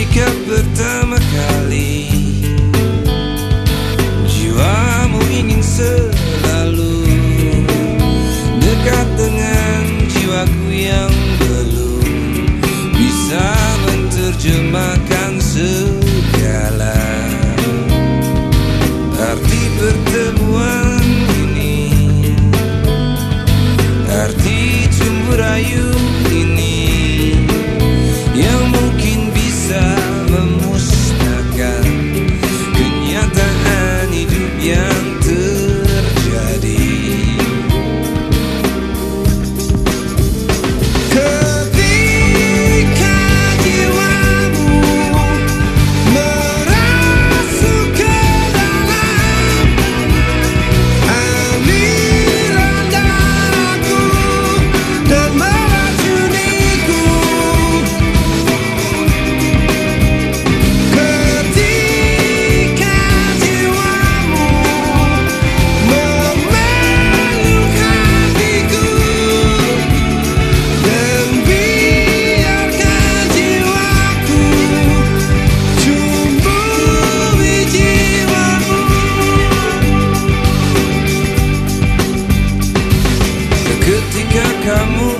bersikap pertama kali kamu.